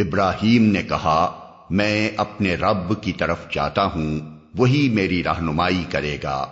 ابراہیم نے کہا، میں اپنے رب کی طرف جاتا ہوں، وہی میری رہنمائی کرے گا۔